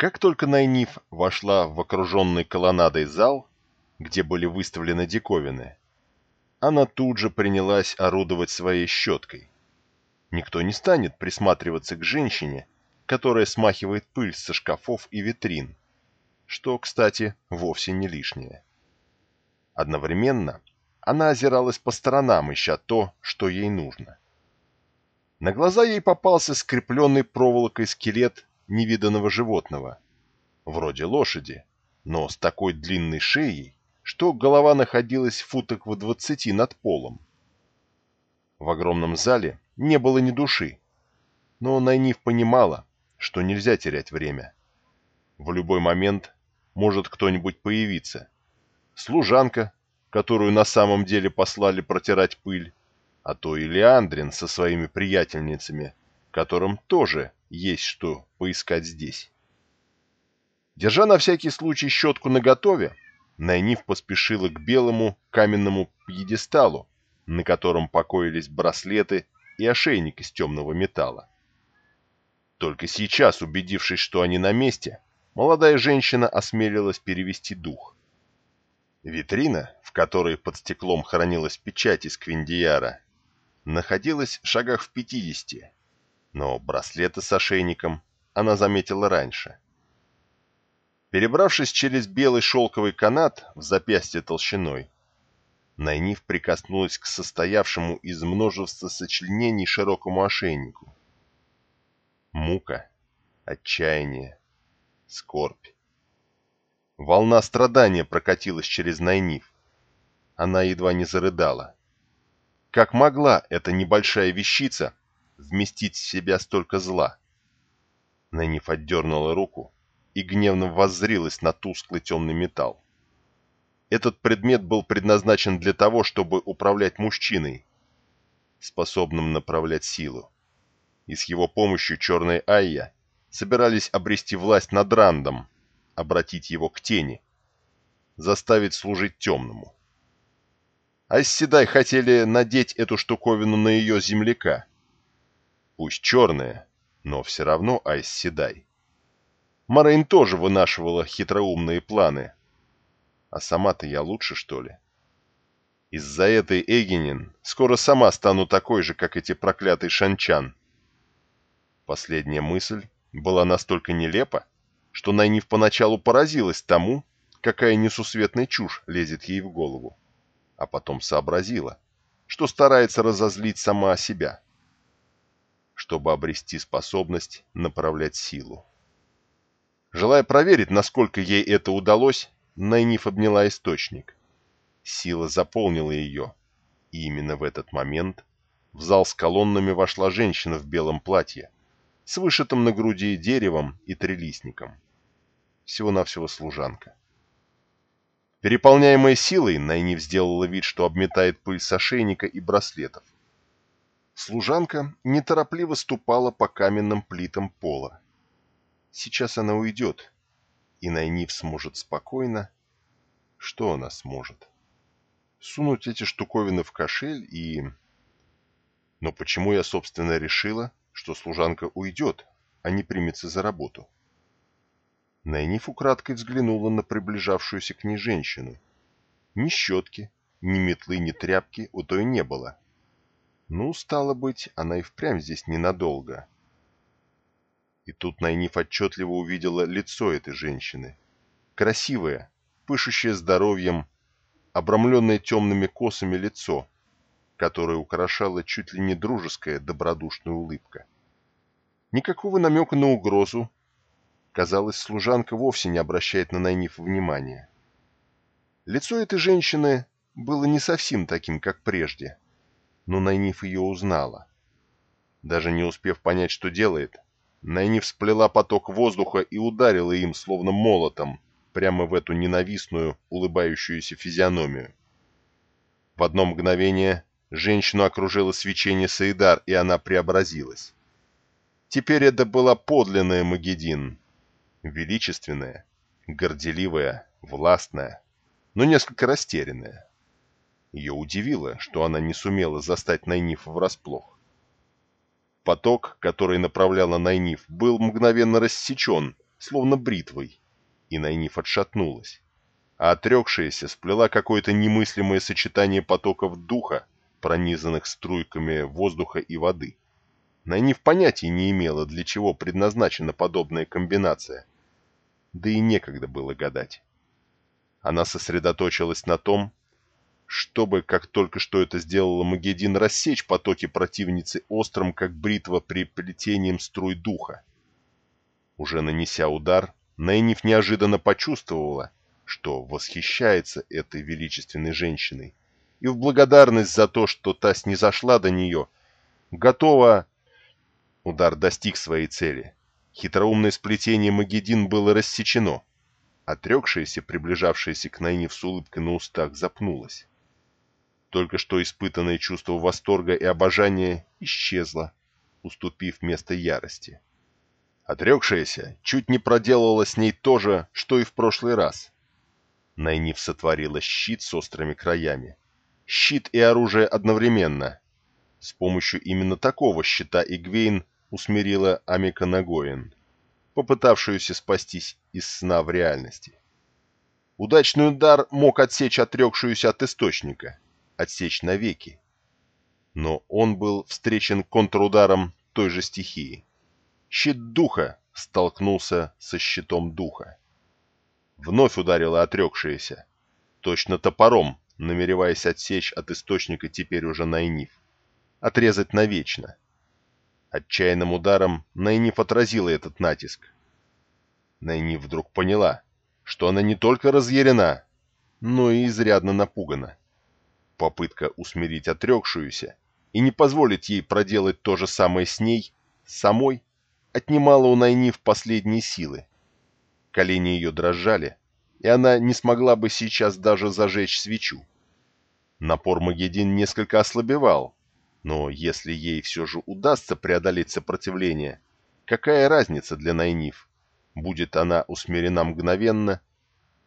Как только Найниф вошла в окруженный колоннадой зал, где были выставлены диковины, она тут же принялась орудовать своей щеткой. Никто не станет присматриваться к женщине, которая смахивает пыль со шкафов и витрин, что, кстати, вовсе не лишнее. Одновременно она озиралась по сторонам, ища то, что ей нужно. На глаза ей попался скрепленный проволокой скелет невиданного животного, вроде лошади, но с такой длинной шеей, что голова находилась в футах в двадцати над полом. В огромном зале не было ни души, но Найниф понимала, что нельзя терять время. В любой момент может кто-нибудь появиться. Служанка, которую на самом деле послали протирать пыль, а то и Леандрин со своими приятельницами, которым тоже есть что поискать здесь. Держа на всякий случай щетку наготове, Найниф поспешила к белому каменному пьедесталу, на котором покоились браслеты и ошейник из темного металла. Только сейчас, убедившись, что они на месте, молодая женщина осмелилась перевести дух. Витрина, в которой под стеклом хранилась печать из Квиндияра, находилась в шагах в пятидесяти, но браслеты с ошейником она заметила раньше. Перебравшись через белый шелковый канат в запястье толщиной, Найниф прикоснулась к состоявшему из множества сочленений широкому ошейнику. Мука, отчаяние, скорбь. Волна страдания прокатилась через Найниф. Она едва не зарыдала. Как могла эта небольшая вещица вместить в себя столько зла? Найниф отдернула руку и гневно воззрилась на тусклый темный металл. Этот предмет был предназначен для того, чтобы управлять мужчиной, способным направлять силу. И с его помощью черные Айя собирались обрести власть над Рандом, обратить его к тени, заставить служить темному. Айсседай хотели надеть эту штуковину на ее земляка. Пусть черная, но все равно Айсседай. Марейн тоже вынашивала хитроумные планы. А сама-то я лучше, что ли? Из-за этой Эгенин скоро сама стану такой же, как эти проклятые шанчан. Последняя мысль была настолько нелепа, что Найниф поначалу поразилась тому, какая несусветная чушь лезет ей в голову а потом сообразила, что старается разозлить сама себя, чтобы обрести способность направлять силу. Желая проверить, насколько ей это удалось, Найниф обняла источник. Сила заполнила ее, и именно в этот момент в зал с колоннами вошла женщина в белом платье, с вышитым на груди деревом и трелистником. Всего-навсего служанка. Переполняемая силой, Найниф сделала вид, что обметает пыль с ошейника и браслетов. Служанка неторопливо ступала по каменным плитам пола. Сейчас она уйдет, и Найниф сможет спокойно... Что она сможет? Сунуть эти штуковины в кошель и... Но почему я, собственно, решила, что служанка уйдет, а не примется за работу? Найниф украдкой взглянула на приближавшуюся к ней женщину. Ни щетки, ни метлы, ни тряпки у той не было. Ну, стало быть, она и впрямь здесь ненадолго. И тут Найниф отчетливо увидела лицо этой женщины. Красивое, пышущее здоровьем, обрамленное темными косами лицо, которое украшало чуть ли не дружеская добродушная улыбка. Никакого намека на угрозу Казалось, служанка вовсе не обращает на Найниф внимания. Лицо этой женщины было не совсем таким, как прежде, но Найниф ее узнала. Даже не успев понять, что делает, Найниф сплела поток воздуха и ударила им, словно молотом, прямо в эту ненавистную, улыбающуюся физиономию. В одно мгновение женщину окружило свечение Саидар, и она преобразилась. Теперь это была подлинная Магедин, величественная, горделивая, властная, но несколько растерянная. Ее удивило, что она не сумела застать Найниф врасплох. Поток, который направляла Найниф, был мгновенно рассечен, словно бритвой, и Найниф отшатнулась. А отрекшаяся сплела какое-то немыслимое сочетание потоков духа, пронизанных струйками воздуха и воды. Найниф понятия не имела, для чего предназначена подобная комбинация. Да и некогда было гадать. Она сосредоточилась на том, чтобы, как только что это сделала Магедин, рассечь потоки противницы острым, как бритва при плетением струй духа. Уже нанеся удар, Найниф неожиданно почувствовала, что восхищается этой величественной женщиной, и в благодарность за то, что та снизошла до нее, готова... Удар достиг своей цели. Хитроумное сплетение Магедин было рассечено. Отрекшаяся, приближавшаяся к Найниф с улыбкой на устах, запнулась. Только что испытанное чувство восторга и обожания исчезло, уступив место ярости. Отрекшаяся чуть не проделала с ней то же, что и в прошлый раз. Найниф сотворила щит с острыми краями. Щит и оружие одновременно. С помощью именно такого щита Игвейн усмирила Амика Нагоин, попытавшуюся спастись из сна в реальности. Удачный удар мог отсечь отрекшуюся от источника, отсечь навеки. Но он был встречен контрударом той же стихии. Щит духа столкнулся со щитом духа. Вновь ударила отрекшаяся, точно топором, намереваясь отсечь от источника теперь уже Найниф, отрезать навечно. Отчаянным ударом Найниф отразила этот натиск. Найниф вдруг поняла, что она не только разъярена, но и изрядно напугана. Попытка усмирить отрекшуюся и не позволить ей проделать то же самое с ней, самой, отнимала у Найниф последние силы. Колени ее дрожали, и она не смогла бы сейчас даже зажечь свечу. Напор Магедин несколько ослабевал, но если ей все же удастся преодолеть сопротивление, какая разница для Найниф? Будет она усмирена мгновенно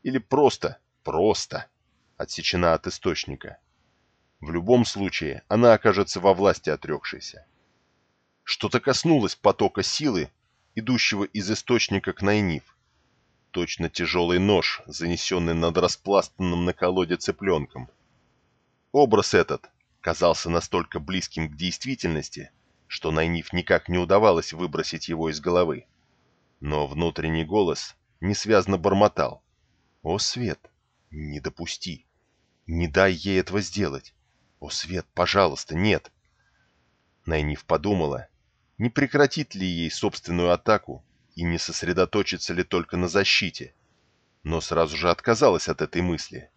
или просто, просто отсечена от источника? В любом случае, она окажется во власти отрекшейся. Что-то коснулось потока силы, идущего из источника к Найниф. Точно тяжелый нож, занесенный над распластанным на колоде цыпленком. Образ этот казался настолько близким к действительности, что Найниф никак не удавалось выбросить его из головы. Но внутренний голос несвязно бормотал. «О, Свет, не допусти! Не дай ей этого сделать! О, Свет, пожалуйста, нет!» Найниф подумала, не прекратит ли ей собственную атаку и не сосредоточится ли только на защите, но сразу же отказалась от этой мысли.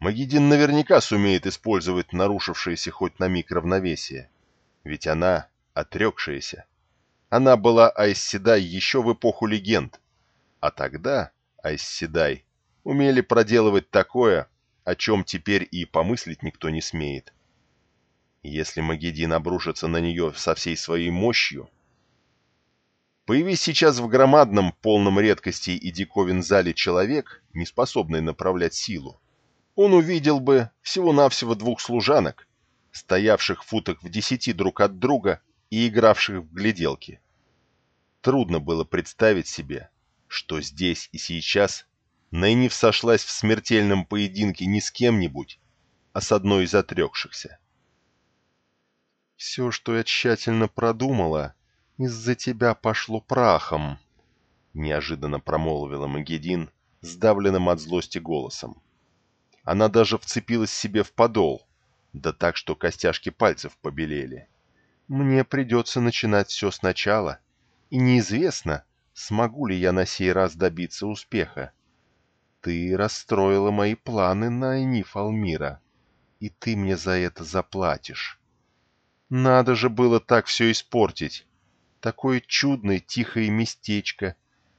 Магедин наверняка сумеет использовать нарушившееся хоть на миг равновесие, ведь она отрекшаяся. Она была Айсседай еще в эпоху легенд, а тогда Айсседай умели проделывать такое, о чем теперь и помыслить никто не смеет. Если Магедин обрушится на нее со всей своей мощью... Появись сейчас в громадном, полном редкостей и диковин зале человек, не способный направлять силу, он увидел бы всего-навсего двух служанок, стоявших в футах в десяти друг от друга и игравших в гляделки. Трудно было представить себе, что здесь и сейчас Найниф сошлась в смертельном поединке не с кем-нибудь, а с одной из отрекшихся. «Все, что я тщательно продумала, из-за тебя пошло прахом», — неожиданно промолвила Магедин, сдавленным от злости голосом. Она даже вцепилась себе в подол, да так, что костяшки пальцев побелели. «Мне придется начинать все сначала, и неизвестно, смогу ли я на сей раз добиться успеха. Ты расстроила мои планы на Эниф Алмира, и ты мне за это заплатишь». Надо же было так все испортить. Такое чудное тихое местечко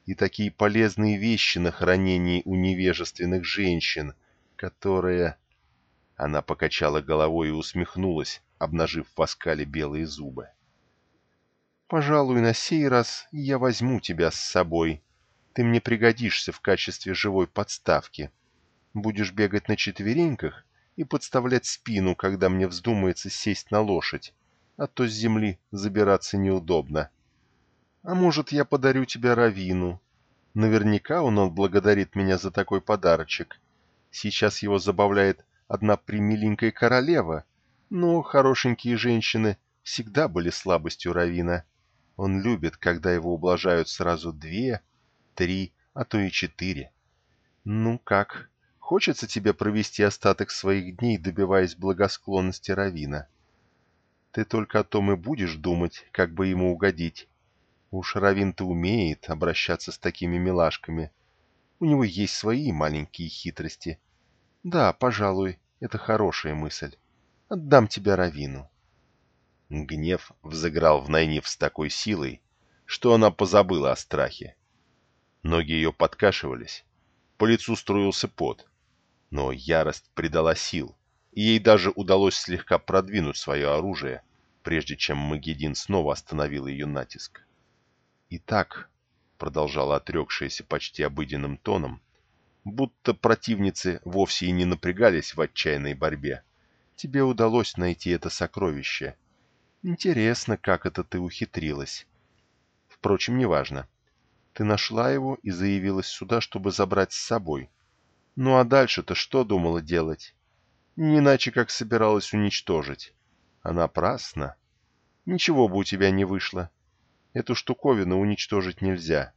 и такие полезные вещи на хранении у невежественных женщин, которые... Она покачала головой и усмехнулась, обнажив в оскале белые зубы. «Пожалуй, на сей раз я возьму тебя с собой. Ты мне пригодишься в качестве живой подставки. Будешь бегать на четвереньках и подставлять спину, когда мне вздумается сесть на лошадь а то с земли забираться неудобно. А может, я подарю тебе равину? Наверняка он отблагодарит меня за такой подарочек. Сейчас его забавляет одна примиленькая королева, но хорошенькие женщины всегда были слабостью Равина. Он любит, когда его ублажают сразу две, три, а то и четыре. Ну как, хочется тебе провести остаток своих дней, добиваясь благосклонности Равина? Ты только о том и будешь думать, как бы ему угодить. Уж Равин-то умеет обращаться с такими милашками. У него есть свои маленькие хитрости. Да, пожалуй, это хорошая мысль. Отдам тебя Равину. Гнев взыграл в Найниф с такой силой, что она позабыла о страхе. Ноги ее подкашивались, по лицу струился пот, но ярость придала сил, и ей даже удалось слегка продвинуть свое оружие, прежде чем Магедин снова остановил ее натиск. «Итак», — продолжала отрекшаяся почти обыденным тоном, будто противницы вовсе и не напрягались в отчаянной борьбе, тебе удалось найти это сокровище. Интересно, как это ты ухитрилась. Впрочем, неважно. Ты нашла его и заявилась сюда, чтобы забрать с собой. Ну а дальше-то что думала делать? Не иначе, как собиралась уничтожить. А напрасно. Ничего бы у тебя не вышло. Эту штуковину уничтожить нельзя.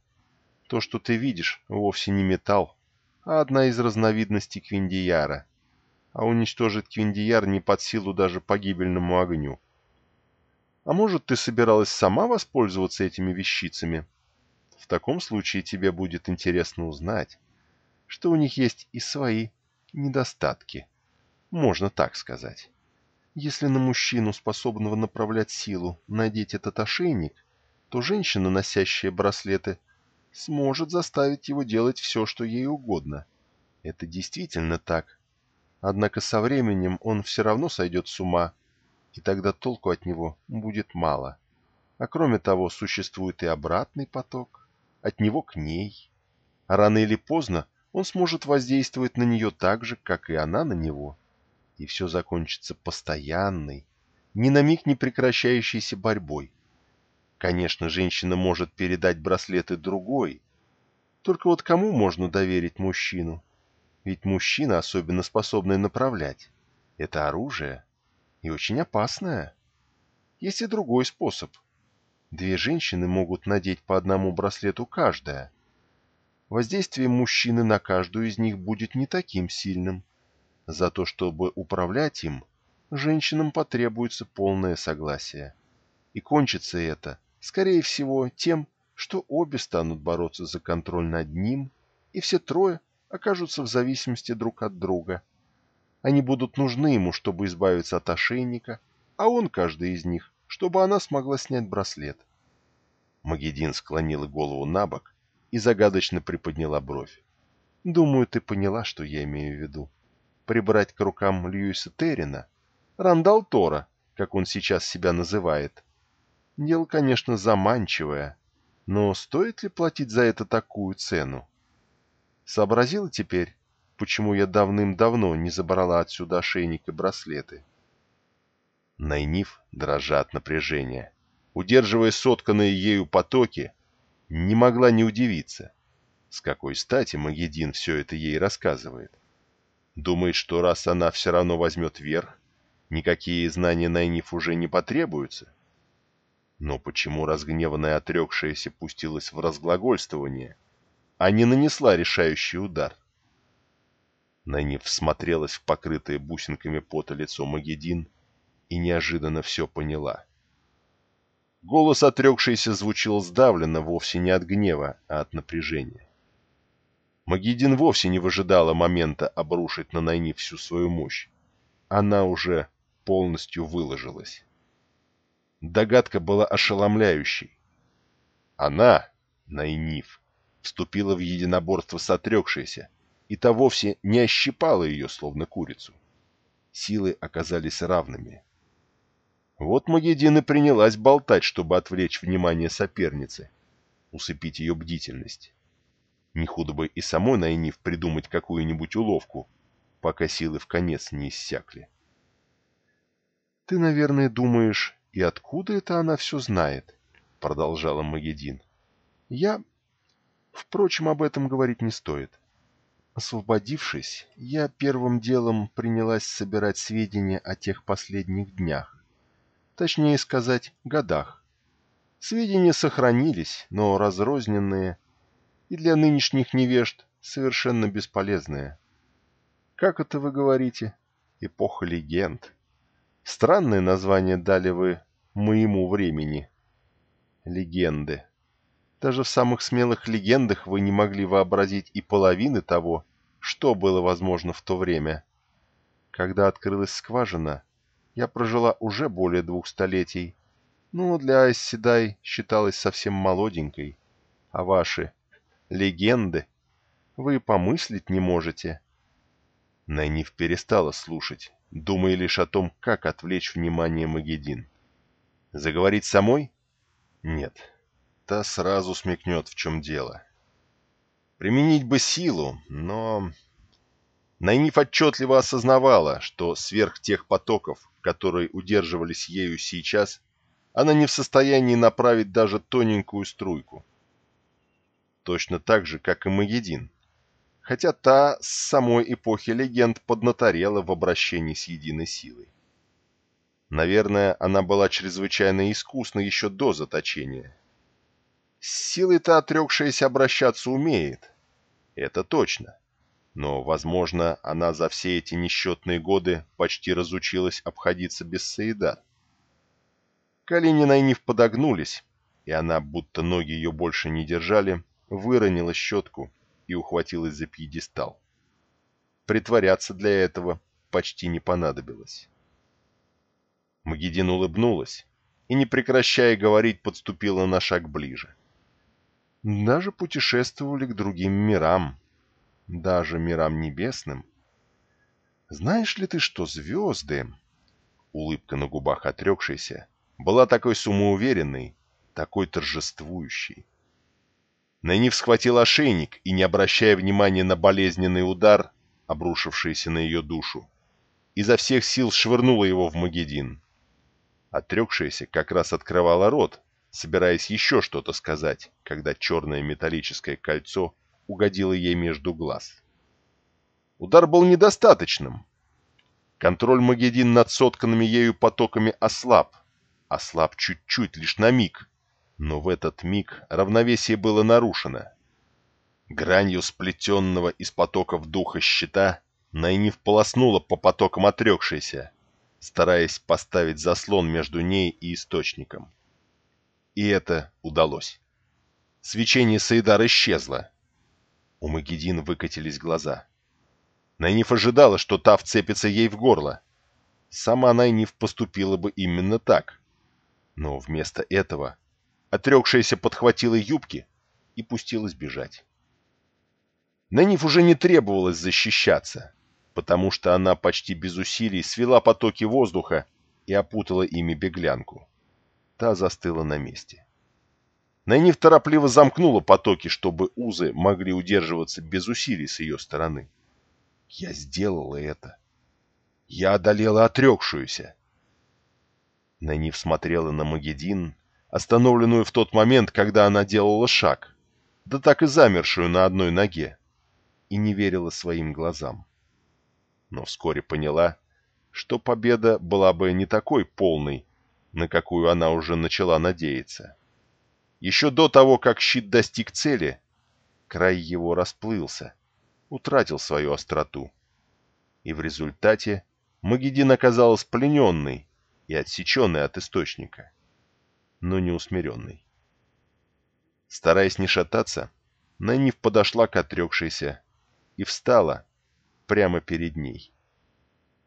То, что ты видишь, вовсе не металл, а одна из разновидностей квиндияра. А уничтожить квиндияр не под силу даже погибельному огню. А может, ты собиралась сама воспользоваться этими вещицами? В таком случае тебе будет интересно узнать, что у них есть и свои недостатки. Можно так сказать. Если на мужчину, способного направлять силу, надеть этот ошейник, то женщина, носящая браслеты, сможет заставить его делать все, что ей угодно. Это действительно так. Однако со временем он все равно сойдет с ума, и тогда толку от него будет мало. А кроме того, существует и обратный поток, от него к ней. А рано или поздно он сможет воздействовать на нее так же, как и она на него. И все закончится постоянной, ни на миг не прекращающейся борьбой. Конечно, женщина может передать браслеты другой. Только вот кому можно доверить мужчину? Ведь мужчина, особенно способный направлять, это оружие. И очень опасное. Есть и другой способ. Две женщины могут надеть по одному браслету каждая. Воздействие мужчины на каждую из них будет не таким сильным. За то, чтобы управлять им, женщинам потребуется полное согласие. И кончится это скорее всего, тем, что обе станут бороться за контроль над ним, и все трое окажутся в зависимости друг от друга. Они будут нужны ему, чтобы избавиться от ошейника, а он, каждый из них, чтобы она смогла снять браслет. Магедин склонила голову на бок и загадочно приподняла бровь. «Думаю, ты поняла, что я имею в виду. Прибрать к рукам Льюиса Террина, Рандал Тора, как он сейчас себя называет, Дело, конечно, заманчивое, но стоит ли платить за это такую цену? Сообразила теперь, почему я давным-давно не забрала отсюда ошейник и браслеты? Найниф, дрожа от напряжения, удерживая сотканные ею потоки, не могла не удивиться. С какой стати Магедин все это ей рассказывает? Думает, что раз она все равно возьмет верх, никакие знания Найниф уже не потребуются? Но почему разгневанная отрекшаяся пустилась в разглагольствование, а не нанесла решающий удар? Найниф всмотрелась в покрытое бусинками пота лицо Магедин и неожиданно все поняла. Голос отрекшейся звучал сдавленно вовсе не от гнева, а от напряжения. Магедин вовсе не выжидала момента обрушить на Найни всю свою мощь. Она уже полностью выложилась. Догадка была ошеломляющей. Она, Найниф, вступила в единоборство с отрекшейся, и та вовсе не ощипала ее, словно курицу. Силы оказались равными. Вот Магеддин и принялась болтать, чтобы отвлечь внимание соперницы, усыпить ее бдительность. Не худо бы и самой Найниф придумать какую-нибудь уловку, пока силы в конец не иссякли. «Ты, наверное, думаешь, «И откуда это она все знает?» — продолжала Магедин. «Я... Впрочем, об этом говорить не стоит. Освободившись, я первым делом принялась собирать сведения о тех последних днях. Точнее сказать, годах. Сведения сохранились, но разрозненные, и для нынешних невежд совершенно бесполезные. Как это вы говорите? Эпоха легенд. Странное название дали вы моему времени. Легенды. Даже в самых смелых легендах вы не могли вообразить и половины того, что было возможно в то время. Когда открылась скважина, я прожила уже более двух столетий, но для Айсседай считалась совсем молоденькой. А ваши легенды вы помыслить не можете. Найниф перестала слушать, думая лишь о том, как отвлечь внимание Магедин. Заговорить самой? Нет та сразу смекнет, в чем дело. Применить бы силу, но... Найниф отчетливо осознавала, что сверх тех потоков, которые удерживались ею сейчас, она не в состоянии направить даже тоненькую струйку. Точно так же, как и Магедин. Хотя та с самой эпохи легенд поднаторела в обращении с единой силой. Наверное, она была чрезвычайно искусна еще до заточения с силой-то отрекшаяся обращаться умеет. Это точно. Но, возможно, она за все эти несчетные годы почти разучилась обходиться без Саида. Колени Найниф подогнулись, и она, будто ноги ее больше не держали, выронила щетку и ухватилась за пьедестал. Притворяться для этого почти не понадобилось. Магедин улыбнулась и, не прекращая говорить, подступила на шаг ближе. — даже путешествовали к другим мирам, даже мирам небесным. Знаешь ли ты, что звезды, улыбка на губах отрекшейся, была такой самоуверенной, такой торжествующей. Найниф схватил ошейник и, не обращая внимания на болезненный удар, обрушившийся на ее душу, изо всех сил швырнула его в Магедин. Отрекшаяся как раз открывала рот, собираясь еще что-то сказать, когда черное металлическое кольцо угодило ей между глаз. Удар был недостаточным. Контроль Магедин над сотканными ею потоками ослаб. Ослаб чуть-чуть, лишь на миг. Но в этот миг равновесие было нарушено. Гранью сплетенного из потоков духа щита Найниф полоснула по потокам отрекшейся, стараясь поставить заслон между ней и источником. И это удалось. Свечение Саидар исчезло. У Магедин выкатились глаза. Найниф ожидала, что та вцепится ей в горло. Сама Найниф поступила бы именно так. Но вместо этого отрекшаяся подхватила юбки и пустилась бежать. Найниф уже не требовалось защищаться, потому что она почти без усилий свела потоки воздуха и опутала ими беглянку. Та застыла на месте. Найниф торопливо замкнула потоки, чтобы узы могли удерживаться без усилий с ее стороны. Я сделала это. Я одолела отрекшуюся. Найниф смотрела на Магедин, остановленную в тот момент, когда она делала шаг, да так и замершую на одной ноге, и не верила своим глазам. Но вскоре поняла, что победа была бы не такой полной, на какую она уже начала надеяться. Еще до того, как щит достиг цели, край его расплылся, утратил свою остроту. И в результате Магедин оказалась плененной и отсеченной от источника, но не усмиренной. Стараясь не шататься, Найниф подошла к отрекшейся и встала прямо перед ней.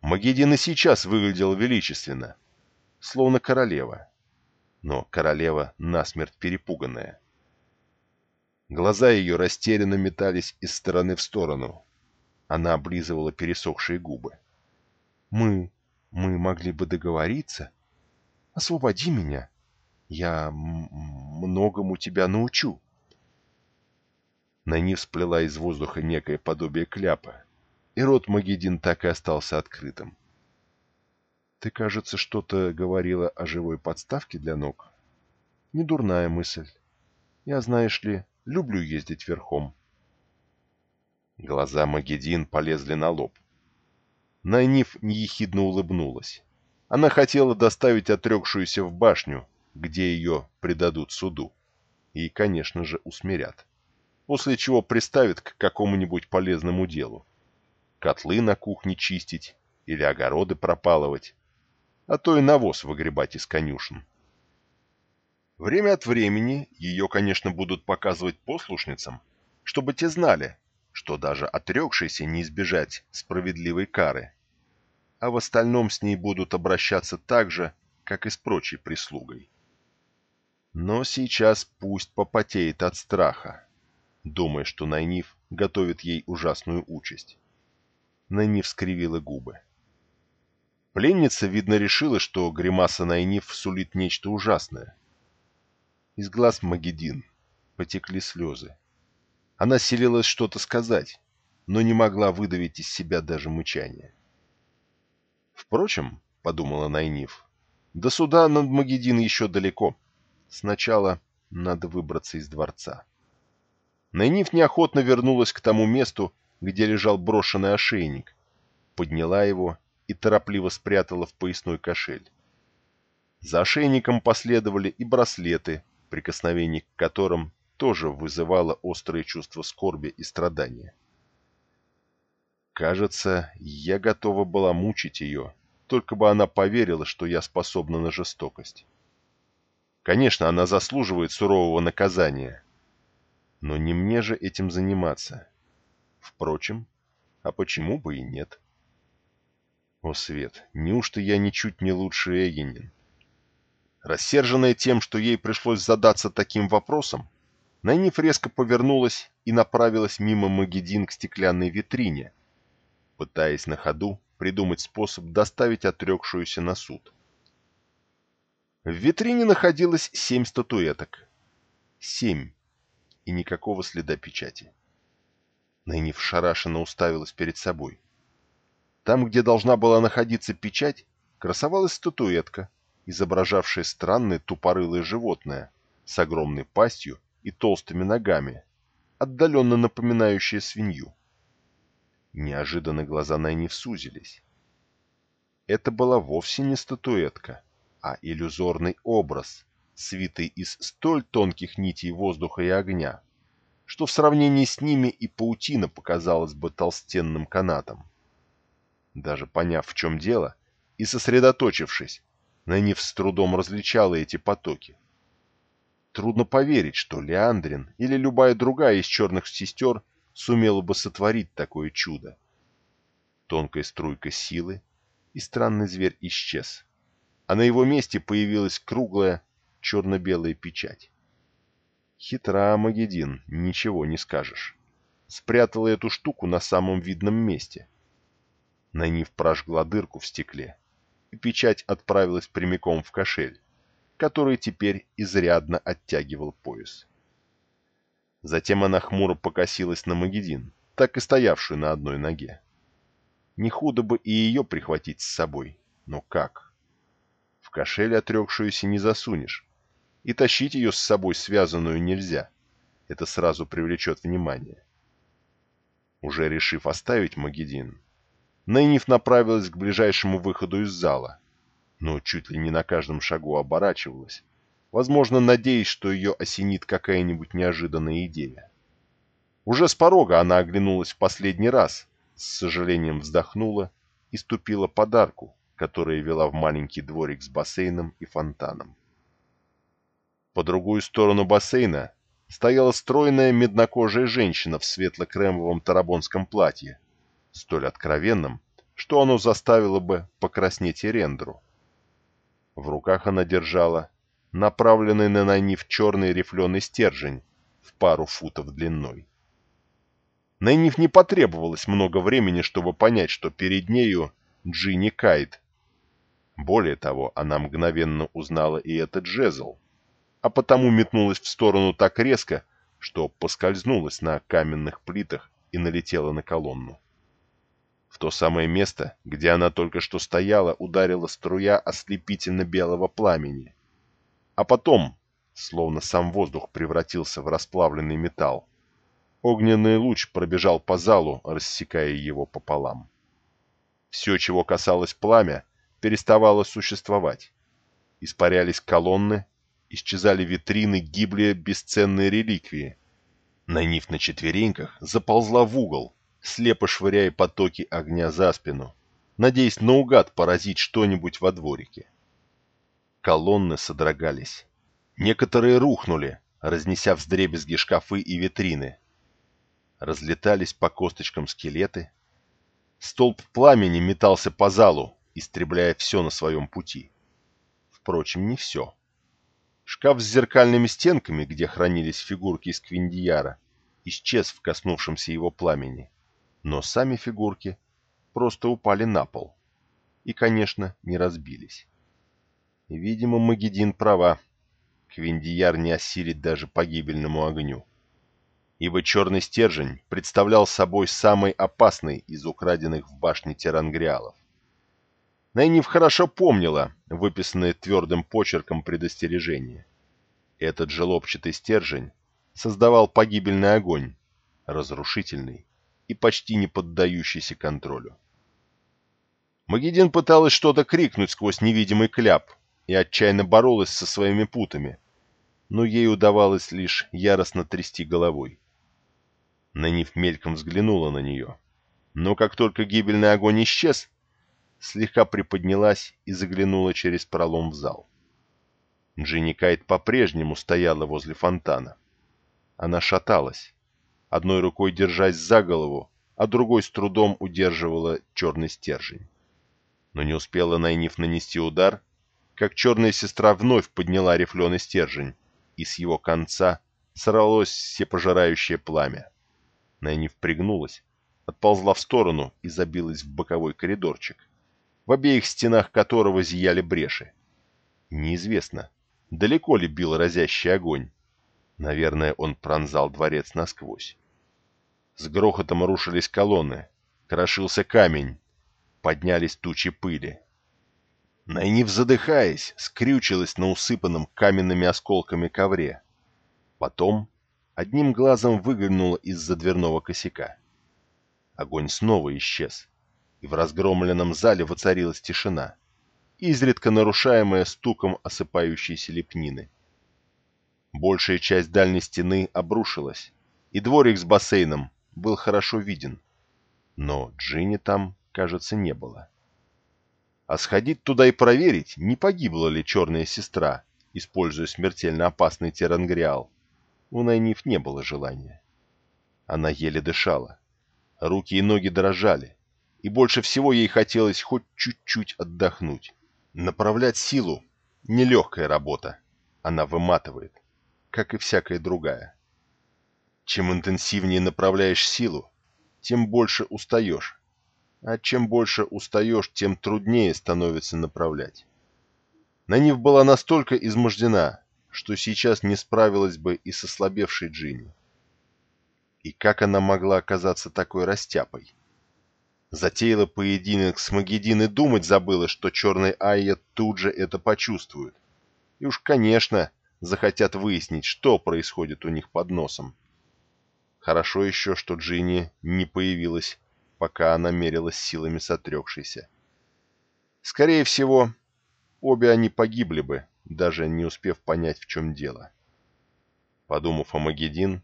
Магедин и сейчас выглядел величественно — словно королева. Но королева насмерть перепуганная. Глаза ее растерянно метались из стороны в сторону. Она облизывала пересохшие губы. «Мы... мы могли бы договориться? Освободи меня. Я многому тебя научу». На ней всплыла из воздуха некое подобие кляпа, и рот Магедин так и остался открытым. Ты, кажется, что-то говорила о живой подставке для ног. Недурная мысль. Я, знаешь ли, Люблю ездить верхом. Глаза Магедин полезли на лоб. Найниф неехидно улыбнулась. Она хотела доставить отрекшуюся в башню, где ее предадут суду. И, конечно же, усмирят. После чего приставят к какому-нибудь полезному делу. Котлы на кухне чистить или огороды пропалывать, а то и навоз выгребать из конюшен. Время от времени ее, конечно, будут показывать послушницам, чтобы те знали, что даже отрекшейся не избежать справедливой кары, а в остальном с ней будут обращаться так же, как и с прочей прислугой. Но сейчас пусть попотеет от страха, думая, что Найниф готовит ей ужасную участь. Найниф скривила губы. Пленница, видно, решила, что гримаса Найниф сулит нечто ужасное. Из глаз Магедин потекли слезы. Она селилась что-то сказать, но не могла выдавить из себя даже мычание. Впрочем, — подумала Найниф, — до суда над Магедин еще далеко. Сначала надо выбраться из дворца. Найниф неохотно вернулась к тому месту, где лежал брошенный ошейник, подняла его и торопливо спрятала в поясной кошель. За ошейником последовали и браслеты, прикосновение к которым тоже вызывало острые чувства скорби и страдания. Кажется, я готова была мучить ее, только бы она поверила, что я способна на жестокость. Конечно, она заслуживает сурового наказания, но не мне же этим заниматься. Впрочем, а почему бы и нет? О, Свет, неужто я ничуть не лучше Эгенин? Рассерженная тем, что ей пришлось задаться таким вопросом, Найниф резко повернулась и направилась мимо Магедин к стеклянной витрине, пытаясь на ходу придумать способ доставить отрекшуюся на суд. В витрине находилось семь статуэток. Семь. И никакого следа печати. Найниф шарашенно уставилась перед собой. Там, где должна была находиться печать, красовалась статуэтка, изображавшее странное тупорылое животное с огромной пастью и толстыми ногами, отдаленно напоминающее свинью. Неожиданно глаза Найниф сузились. Это была вовсе не статуэтка, а иллюзорный образ, свитый из столь тонких нитей воздуха и огня, что в сравнении с ними и паутина показалась бы толстенным канатом. Даже поняв, в чем дело, и сосредоточившись, Нэнив с трудом различала эти потоки. Трудно поверить, что Леандрин или любая другая из черных сестер сумела бы сотворить такое чудо. Тонкая струйка силы, и странный зверь исчез, а на его месте появилась круглая черно-белая печать. Хитра Магедин, ничего не скажешь. Спрятала эту штуку на самом видном месте. Нанив прожгла дырку в стекле и печать отправилась прямиком в кошель, который теперь изрядно оттягивал пояс. Затем она хмуро покосилась на Магедин, так и стоявшую на одной ноге. Не худо бы и ее прихватить с собой, но как? В кошель отрекшуюся не засунешь, и тащить ее с собой связанную нельзя, это сразу привлечет внимание. Уже решив оставить Магедин, Нейниф направилась к ближайшему выходу из зала, но чуть ли не на каждом шагу оборачивалась, возможно, надеясь, что ее осенит какая-нибудь неожиданная идея. Уже с порога она оглянулась в последний раз, с сожалением вздохнула и ступила подарку, которая вела в маленький дворик с бассейном и фонтаном. По другую сторону бассейна стояла стройная меднокожая женщина в светло-кремовом тарабонском платье, столь откровенным, что оно заставило бы покраснеть и рендру. В руках она держала направленный на Найниф черный рифленый стержень в пару футов длиной. Найниф не потребовалось много времени, чтобы понять, что перед нею Джинни Кайт. Более того, она мгновенно узнала и этот жезл, а потому метнулась в сторону так резко, что поскользнулась на каменных плитах и налетела на колонну. То самое место, где она только что стояла, ударила струя ослепительно-белого пламени. А потом, словно сам воздух превратился в расплавленный металл. Огненный луч пробежал по залу, рассекая его пополам. Все, чего касалось пламя, переставало существовать. Испарялись колонны, исчезали витрины, гибли бесценные реликвии. Найниф на четвереньках заползла в угол, слепо швыряя потоки огня за спину, надеясь наугад поразить что-нибудь во дворике. Колонны содрогались. Некоторые рухнули, разнеся вздребезги шкафы и витрины. Разлетались по косточкам скелеты. Столб пламени метался по залу, истребляя все на своем пути. Впрочем, не все. Шкаф с зеркальными стенками, где хранились фигурки из Квиндияра, исчез в коснувшемся его пламени. Но сами фигурки просто упали на пол. И, конечно, не разбились. Видимо, Магедин права. Квиндияр не осилит даже погибельному огню. Ибо черный стержень представлял собой самый опасный из украденных в башне Терангриалов. Найниф хорошо помнила выписанное твердым почерком предостережение. Этот желобчатый стержень создавал погибельный огонь, разрушительный и почти не поддающийся контролю. Магедин пыталась что-то крикнуть сквозь невидимый кляп и отчаянно боролась со своими путами, но ей удавалось лишь яростно трясти головой. Найниф мельком взглянула на нее, но как только гибельный огонь исчез, слегка приподнялась и заглянула через пролом в зал. Джинни Кайт по-прежнему стояла возле фонтана. Она шаталась, одной рукой держась за голову, а другой с трудом удерживала черный стержень. Но не успела Найниф нанести удар, как черная сестра вновь подняла рифленый стержень, и с его конца сорвалось всепожирающее пламя. Найниф пригнулась, отползла в сторону и забилась в боковой коридорчик в обеих стенах которого зияли бреши. Неизвестно, далеко ли бил разящий огонь. Наверное, он пронзал дворец насквозь. С грохотом рушились колонны, крошился камень, поднялись тучи пыли. Найнив, задыхаясь, скрючилась на усыпанном каменными осколками ковре. Потом одним глазом выглянула из-за дверного косяка. Огонь снова исчез и в разгромленном зале воцарилась тишина, изредка нарушаемая стуком осыпающейся лепнины. Большая часть дальней стены обрушилась, и дворик с бассейном был хорошо виден, но Джинни там, кажется, не было. А сходить туда и проверить, не погибла ли черная сестра, используя смертельно опасный терангриал, у Найниф не было желания. Она еле дышала. Руки и ноги дрожали и больше всего ей хотелось хоть чуть-чуть отдохнуть. Направлять силу – нелегкая работа. Она выматывает, как и всякая другая. Чем интенсивнее направляешь силу, тем больше устаешь. А чем больше устаешь, тем труднее становится направлять. Нанив была настолько измождена, что сейчас не справилась бы и со слабевшей Джинни. И как она могла оказаться такой растяпой? Затеяла поединок с Магедин и думать забыла, что черный Айя тут же это почувствует. И уж, конечно, захотят выяснить, что происходит у них под носом. Хорошо еще, что Джинни не появилась, пока она мерилась силами сотрекшейся. Скорее всего, обе они погибли бы, даже не успев понять, в чем дело. Подумав о Магедин,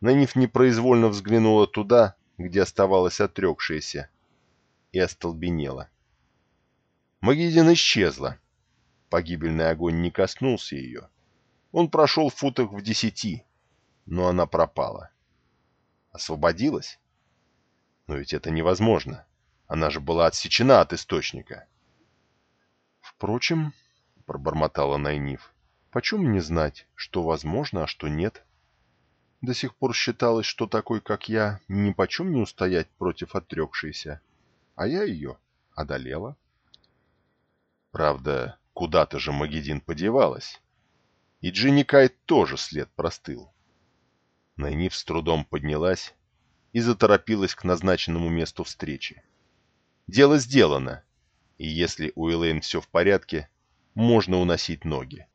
Наниф непроизвольно взглянула туда, где оставалась отрекшаяся, и остолбенела. Магедин исчезла. Погибельный огонь не коснулся ее. Он прошел в футах в десяти, но она пропала. Освободилась? Но ведь это невозможно. Она же была отсечена от источника. Впрочем, — пробормотала Найниф, — почем мне знать, что возможно, а что нет? До сих пор считалось, что такой, как я, ни почем не устоять против отрекшейся а я ее одолела. Правда, куда-то же Магедин подевалась. И Джинни Кайт тоже след простыл. Найниф с трудом поднялась и заторопилась к назначенному месту встречи. Дело сделано, и если у Элэйн все в порядке, можно уносить ноги.